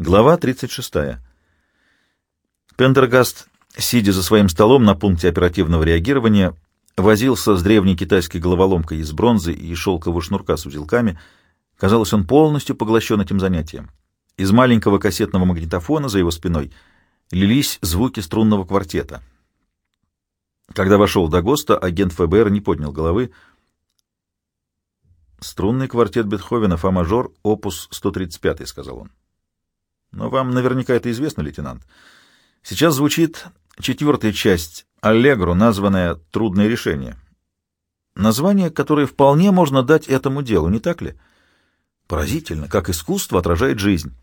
Глава 36. Пендергаст, сидя за своим столом на пункте оперативного реагирования, возился с древней китайской головоломкой из бронзы и шелкового шнурка с узелками. Казалось, он полностью поглощен этим занятием. Из маленького кассетного магнитофона за его спиной лились звуки струнного квартета. Когда вошел Дагоста, агент ФБР не поднял головы. «Струнный квартет Бетховена, фа-мажор, опус 135», — сказал он. Но вам наверняка это известно, лейтенант. Сейчас звучит четвертая часть «Аллегро», названная «Трудное решение». Название, которое вполне можно дать этому делу, не так ли? Поразительно, как искусство отражает жизнь.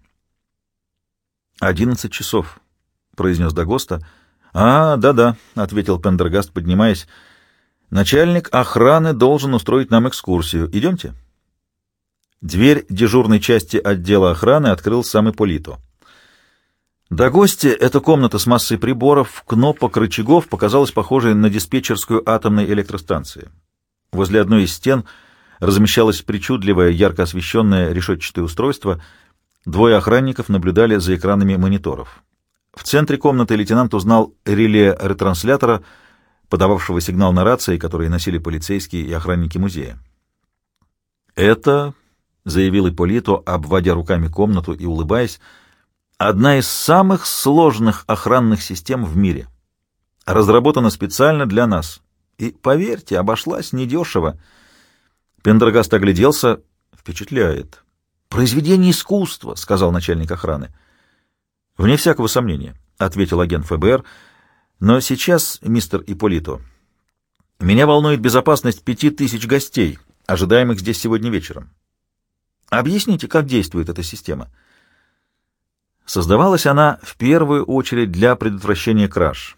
«Одиннадцать часов», — произнес Дагоста. «А, да-да», — ответил Пендергаст, поднимаясь. «Начальник охраны должен устроить нам экскурсию. Идемте». Дверь дежурной части отдела охраны открыл сам Ипполито. До гостя эта комната с массой приборов, кнопок, рычагов показалась похожей на диспетчерскую атомной электростанции. Возле одной из стен размещалось причудливое, ярко освещенное решетчатое устройство. Двое охранников наблюдали за экранами мониторов. В центре комнаты лейтенант узнал реле ретранслятора, подававшего сигнал на рации, которые носили полицейские и охранники музея. «Это — заявил Ипполито, обводя руками комнату и улыбаясь, — одна из самых сложных охранных систем в мире. Разработана специально для нас. И, поверьте, обошлась недешево. Пендергаст огляделся. Впечатляет. «Произведение искусства», — сказал начальник охраны. «Вне всякого сомнения», — ответил агент ФБР. «Но сейчас, мистер Ипполито, меня волнует безопасность пяти тысяч гостей, ожидаемых здесь сегодня вечером. Объясните, как действует эта система? Создавалась она в первую очередь для предотвращения краж,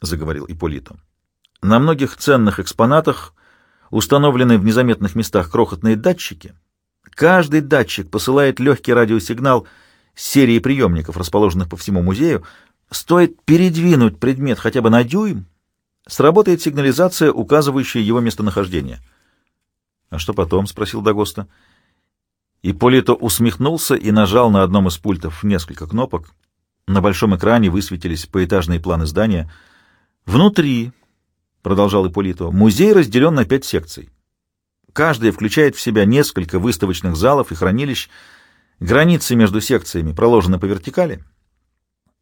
заговорил Ипполито. На многих ценных экспонатах установлены в незаметных местах крохотные датчики. Каждый датчик посылает легкий радиосигнал серии приемников, расположенных по всему музею. Стоит передвинуть предмет хотя бы на дюйм, сработает сигнализация, указывающая его местонахождение. — А что потом? — спросил Дагоста. — Ипполито усмехнулся и нажал на одном из пультов несколько кнопок. На большом экране высветились поэтажные планы здания. «Внутри», — продолжал Ипполито, — «музей разделен на пять секций. Каждая включает в себя несколько выставочных залов и хранилищ. Границы между секциями проложены по вертикали.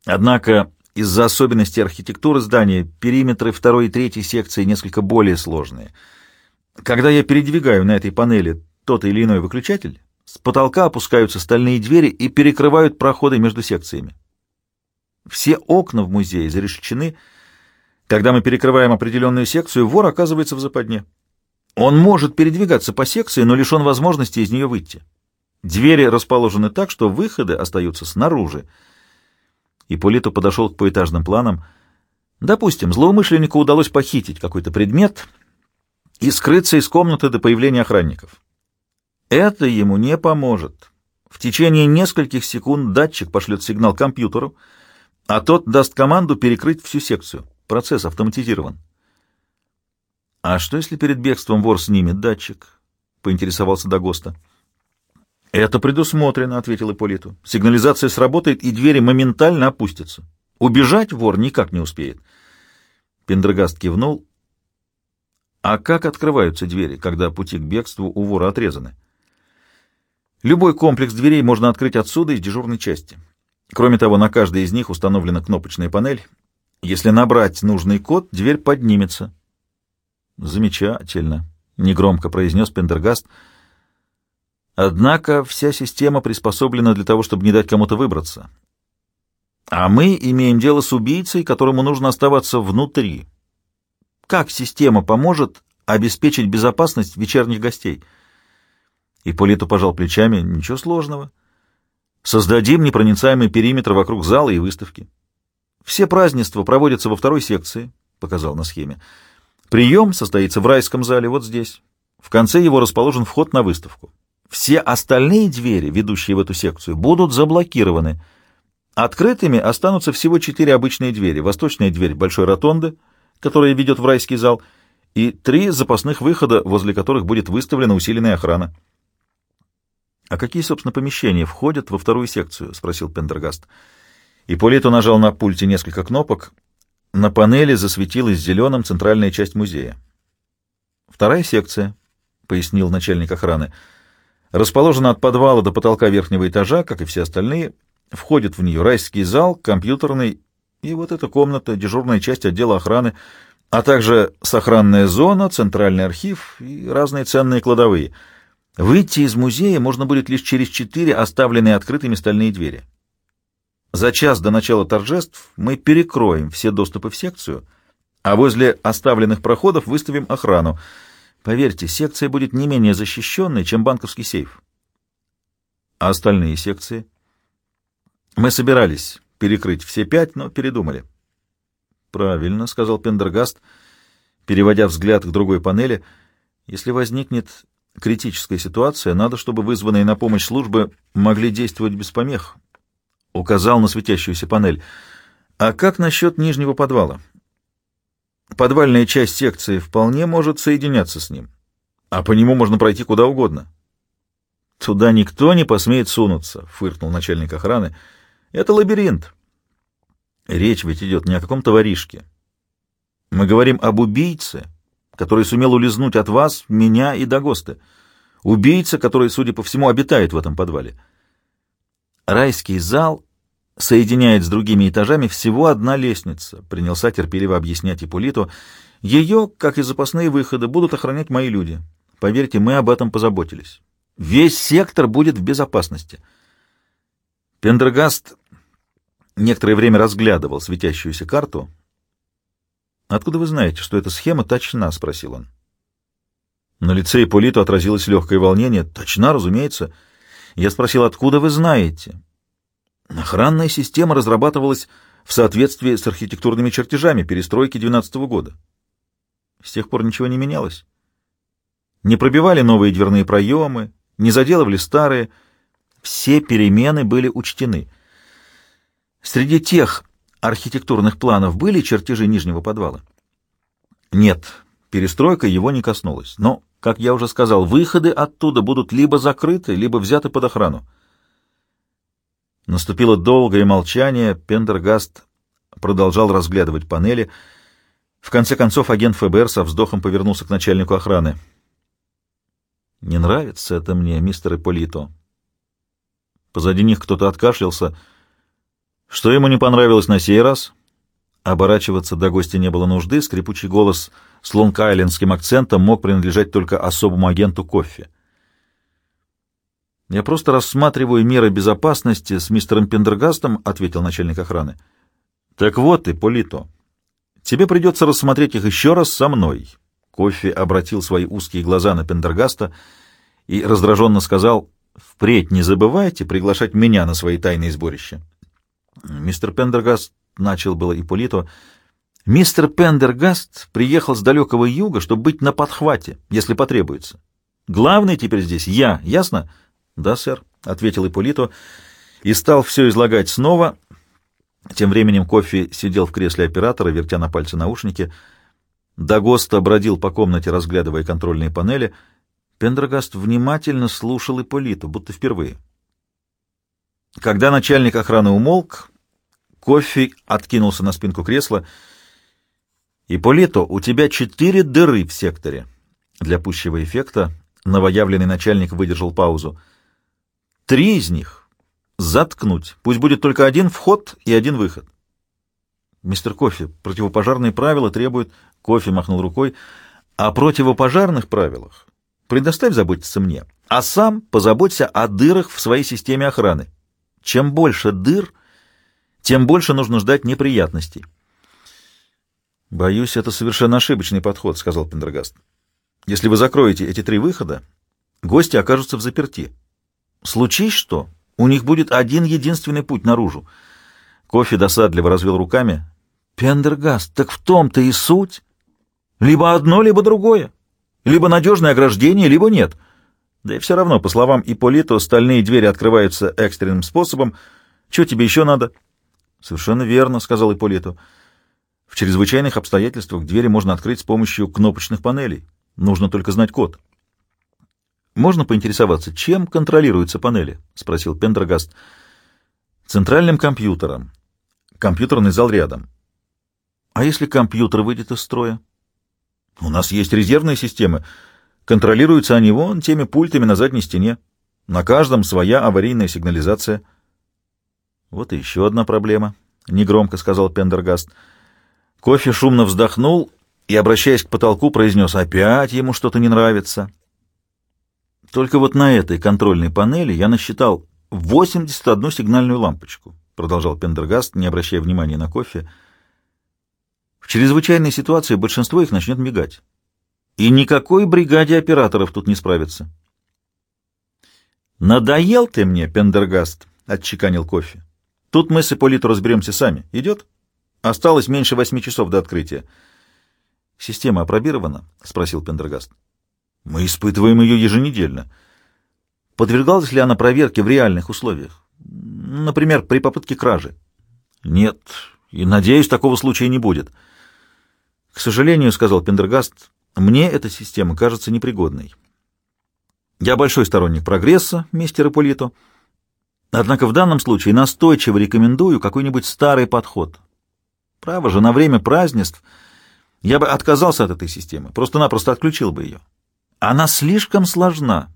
Однако из-за особенностей архитектуры здания периметры второй и третьей секции несколько более сложные. Когда я передвигаю на этой панели тот или иной выключатель, с потолка опускаются стальные двери и перекрывают проходы между секциями. Все окна в музее зарешечены. Когда мы перекрываем определенную секцию, вор оказывается в западне. Он может передвигаться по секции, но лишен возможности из нее выйти. Двери расположены так, что выходы остаются снаружи. Ипполиту подошел к поэтажным планам. Допустим, злоумышленнику удалось похитить какой-то предмет и скрыться из комнаты до появления охранников. Это ему не поможет. В течение нескольких секунд датчик пошлет сигнал компьютеру, а тот даст команду перекрыть всю секцию. Процесс автоматизирован. «А что, если перед бегством вор снимет датчик?» — поинтересовался Дагоста. «Это предусмотрено», — ответил Ипполиту. «Сигнализация сработает, и двери моментально опустятся. Убежать вор никак не успеет». Пендрагаст кивнул. «А как открываются двери, когда пути к бегству у вора отрезаны?» Любой комплекс дверей можно открыть отсюда из дежурной части. Кроме того, на каждой из них установлена кнопочная панель. Если набрать нужный код, дверь поднимется. Замечательно, негромко произнес Пендергаст. Однако вся система приспособлена для того, чтобы не дать кому-то выбраться. А мы имеем дело с убийцей, которому нужно оставаться внутри. Как система поможет обеспечить безопасность вечерних гостей? — Ипполиту пожал плечами. Ничего сложного. Создадим непроницаемый периметр вокруг зала и выставки. Все празднества проводятся во второй секции, показал на схеме. Прием состоится в райском зале, вот здесь. В конце его расположен вход на выставку. Все остальные двери, ведущие в эту секцию, будут заблокированы. Открытыми останутся всего четыре обычные двери. Восточная дверь большой ротонды, которая ведет в райский зал, и три запасных выхода, возле которых будет выставлена усиленная охрана. «А какие, собственно, помещения входят во вторую секцию?» — спросил Пендергаст. Ипполито нажал на пульте несколько кнопок. На панели засветилась зеленым центральная часть музея. «Вторая секция», — пояснил начальник охраны, — «расположена от подвала до потолка верхнего этажа, как и все остальные. Входит в нее райский зал, компьютерный и вот эта комната, дежурная часть отдела охраны, а также сохранная зона, центральный архив и разные ценные кладовые». Выйти из музея можно будет лишь через четыре оставленные открытыми стальные двери. За час до начала торжеств мы перекроем все доступы в секцию, а возле оставленных проходов выставим охрану. Поверьте, секция будет не менее защищенной, чем банковский сейф. А остальные секции? Мы собирались перекрыть все пять, но передумали. Правильно, — сказал Пендергаст, переводя взгляд к другой панели. Если возникнет критическая ситуация, надо, чтобы вызванные на помощь службы могли действовать без помех. Указал на светящуюся панель. А как насчет нижнего подвала? Подвальная часть секции вполне может соединяться с ним, а по нему можно пройти куда угодно. Туда никто не посмеет сунуться, фыркнул начальник охраны. Это лабиринт. Речь ведь идет не о каком-то воришке. Мы говорим об убийце, который сумел улизнуть от вас, меня и Дагоста. Убийца, который, судя по всему, обитает в этом подвале. Райский зал соединяет с другими этажами всего одна лестница, принялся терпеливо объяснять Ипполиту. Ее, как и запасные выходы, будут охранять мои люди. Поверьте, мы об этом позаботились. Весь сектор будет в безопасности. Пендергаст некоторое время разглядывал светящуюся карту, «Откуда вы знаете, что эта схема точна?» — спросил он. На лице Ипполиту отразилось легкое волнение. «Точна, разумеется». Я спросил, «Откуда вы знаете?» Охранная система разрабатывалась в соответствии с архитектурными чертежами перестройки 12 -го года. С тех пор ничего не менялось. Не пробивали новые дверные проемы, не заделывали старые. Все перемены были учтены. Среди тех архитектурных планов были чертежи нижнего подвала? Нет, перестройка его не коснулась. Но, как я уже сказал, выходы оттуда будут либо закрыты, либо взяты под охрану. Наступило долгое молчание, Пендергаст продолжал разглядывать панели. В конце концов агент ФБР со вздохом повернулся к начальнику охраны. «Не нравится это мне, мистер Ипполито». Позади них кто-то откашлялся — что ему не понравилось на сей раз? Оборачиваться до гостя не было нужды, скрипучий голос с лонг-айлендским акцентом мог принадлежать только особому агенту кофе. «Я просто рассматриваю меры безопасности с мистером Пендергастом», — ответил начальник охраны. «Так вот ты, Полито, тебе придется рассмотреть их еще раз со мной». Кофе обратил свои узкие глаза на Пендергаста и раздраженно сказал, «Впредь не забывайте приглашать меня на свои тайные сборища». Мистер Пендергаст начал было Ипполито. Мистер Пендергаст приехал с далекого юга, чтобы быть на подхвате, если потребуется. Главный теперь здесь я, ясно? Да, сэр, ответил Ипполито и стал все излагать снова. Тем временем кофе сидел в кресле оператора, вертя на пальце наушники. Дагоста бродил по комнате, разглядывая контрольные панели. Пендергаст внимательно слушал Ипполито, будто впервые. Когда начальник охраны умолк, Кофе откинулся на спинку кресла. «Ипполито, у тебя четыре дыры в секторе». Для пущего эффекта новоявленный начальник выдержал паузу. «Три из них заткнуть. Пусть будет только один вход и один выход». «Мистер Кофе, противопожарные правила требуют...» Кофе махнул рукой. «О противопожарных правилах предоставь заботиться мне, а сам позаботься о дырах в своей системе охраны. Чем больше дыр, тем больше нужно ждать неприятностей. «Боюсь, это совершенно ошибочный подход», — сказал Пендергаст. «Если вы закроете эти три выхода, гости окажутся в заперти. Случись что, у них будет один единственный путь наружу». Кофе досадливо развел руками. «Пендергаст, так в том-то и суть. Либо одно, либо другое. Либо надежное ограждение, либо нет». Да и все равно, по словам Ипполито, стальные двери открываются экстренным способом. Что тебе еще надо? — Совершенно верно, — сказал Ипполито. — В чрезвычайных обстоятельствах двери можно открыть с помощью кнопочных панелей. Нужно только знать код. Можно поинтересоваться, чем контролируются панели? спросил Пендрагаст. Центральным компьютером. Компьютерный зал рядом. А если компьютер выйдет из строя? У нас есть резервные системы. Контролируются они вон теми пультами на задней стене. На каждом своя аварийная сигнализация. Вот и еще одна проблема, — негромко сказал Пендергаст. Кофе шумно вздохнул и, обращаясь к потолку, произнес, опять ему что-то не нравится. Только вот на этой контрольной панели я насчитал 81 сигнальную лампочку, — продолжал Пендергаст, не обращая внимания на кофе. В чрезвычайной ситуации большинство их начнет мигать. И никакой бригаде операторов тут не справится. «Надоел ты мне, Пендергаст», — отчеканил кофе. «Тут мы с Ипполиту разберемся сами. Идет? Осталось меньше восьми часов до открытия». «Система опробирована?» — спросил Пендергаст. «Мы испытываем ее еженедельно. Подвергалась ли она проверке в реальных условиях? Например, при попытке кражи?» «Нет, и, надеюсь, такого случая не будет». «К сожалению, — сказал Пендергаст, — мне эта система кажется непригодной. Я большой сторонник прогресса, мистер Ипполито, однако в данном случае настойчиво рекомендую какой-нибудь старый подход. Право же, на время празднеств я бы отказался от этой системы, просто-напросто отключил бы ее. Она слишком сложна,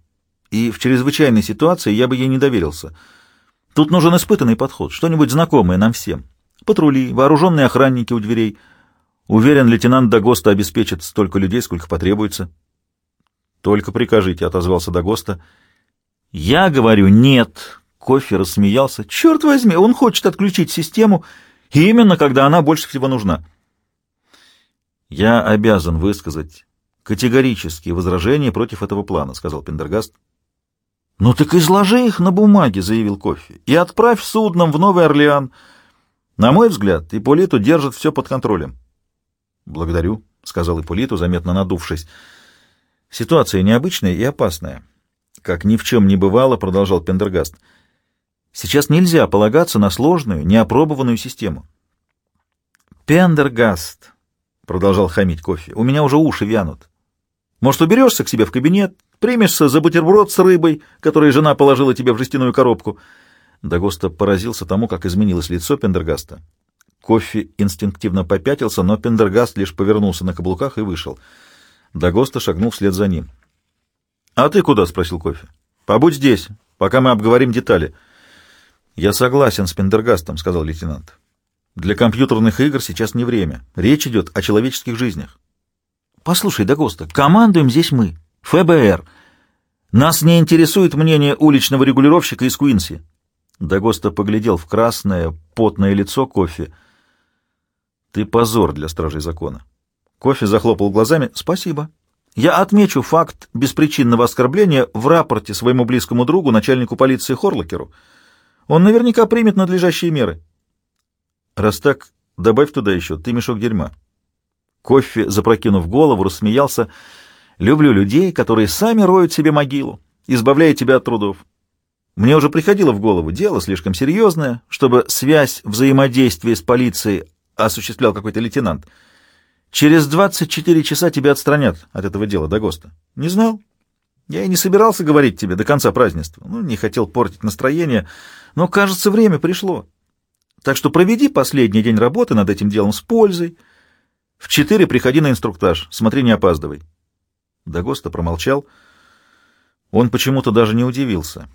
и в чрезвычайной ситуации я бы ей не доверился. Тут нужен испытанный подход, что-нибудь знакомое нам всем. Патрули, вооруженные охранники у дверей — Уверен, лейтенант Дагоста обеспечит столько людей, сколько потребуется. Только прикажите, — отозвался Дагоста. Я говорю, нет. Кофе рассмеялся. Черт возьми, он хочет отключить систему именно когда она больше всего нужна. Я обязан высказать категорические возражения против этого плана, — сказал Пендергаст. «Ну так изложи их на бумаге», — заявил Кофе, — «и отправь судном в Новый Орлеан. На мой взгляд, Ипполиту держит все под контролем». «Благодарю», — сказал Ипполиту, заметно надувшись. «Ситуация необычная и опасная». Как ни в чем не бывало, продолжал Пендергаст. «Сейчас нельзя полагаться на сложную, неопробованную систему». «Пендергаст», — продолжал хамить кофе, — «у меня уже уши вянут. Может, уберешься к себе в кабинет, примешься за бутерброд с рыбой, которую жена положила тебе в жестяную коробку?» Дагоста поразился тому, как изменилось лицо Пендергаста. Кофе инстинктивно попятился, но Пендергаст лишь повернулся на каблуках и вышел. Дагоста шагнул вслед за ним. «А ты куда?» — спросил Кофе. «Побудь здесь, пока мы обговорим детали». «Я согласен с Пендергастом», — сказал лейтенант. «Для компьютерных игр сейчас не время. Речь идет о человеческих жизнях». «Послушай, Дагоста, командуем здесь мы, ФБР. Нас не интересует мнение уличного регулировщика из Куинси». Дагоста поглядел в красное, потное лицо Кофе — ты позор для стражей закона. Кофе захлопал глазами. Спасибо. Я отмечу факт беспричинного оскорбления в рапорте своему близкому другу, начальнику полиции Хорлокеру. Он наверняка примет надлежащие меры. Раз так, добавь туда еще, ты мешок дерьма. Кофе, запрокинув голову, рассмеялся. Люблю людей, которые сами роют себе могилу, избавляя тебя от трудов. Мне уже приходило в голову, дело слишком серьезное, чтобы связь взаимодействия с полицией осуществлял какой-то лейтенант. Через 24 часа тебя отстранят от этого дела до ГОСТа. Не знал? Я и не собирался говорить тебе до конца празднества. Ну, не хотел портить настроение, но, кажется, время пришло. Так что проведи последний день работы над этим делом с пользой. В четыре приходи на инструктаж, смотри, не опаздывай. Дагоста промолчал. Он почему-то даже не удивился.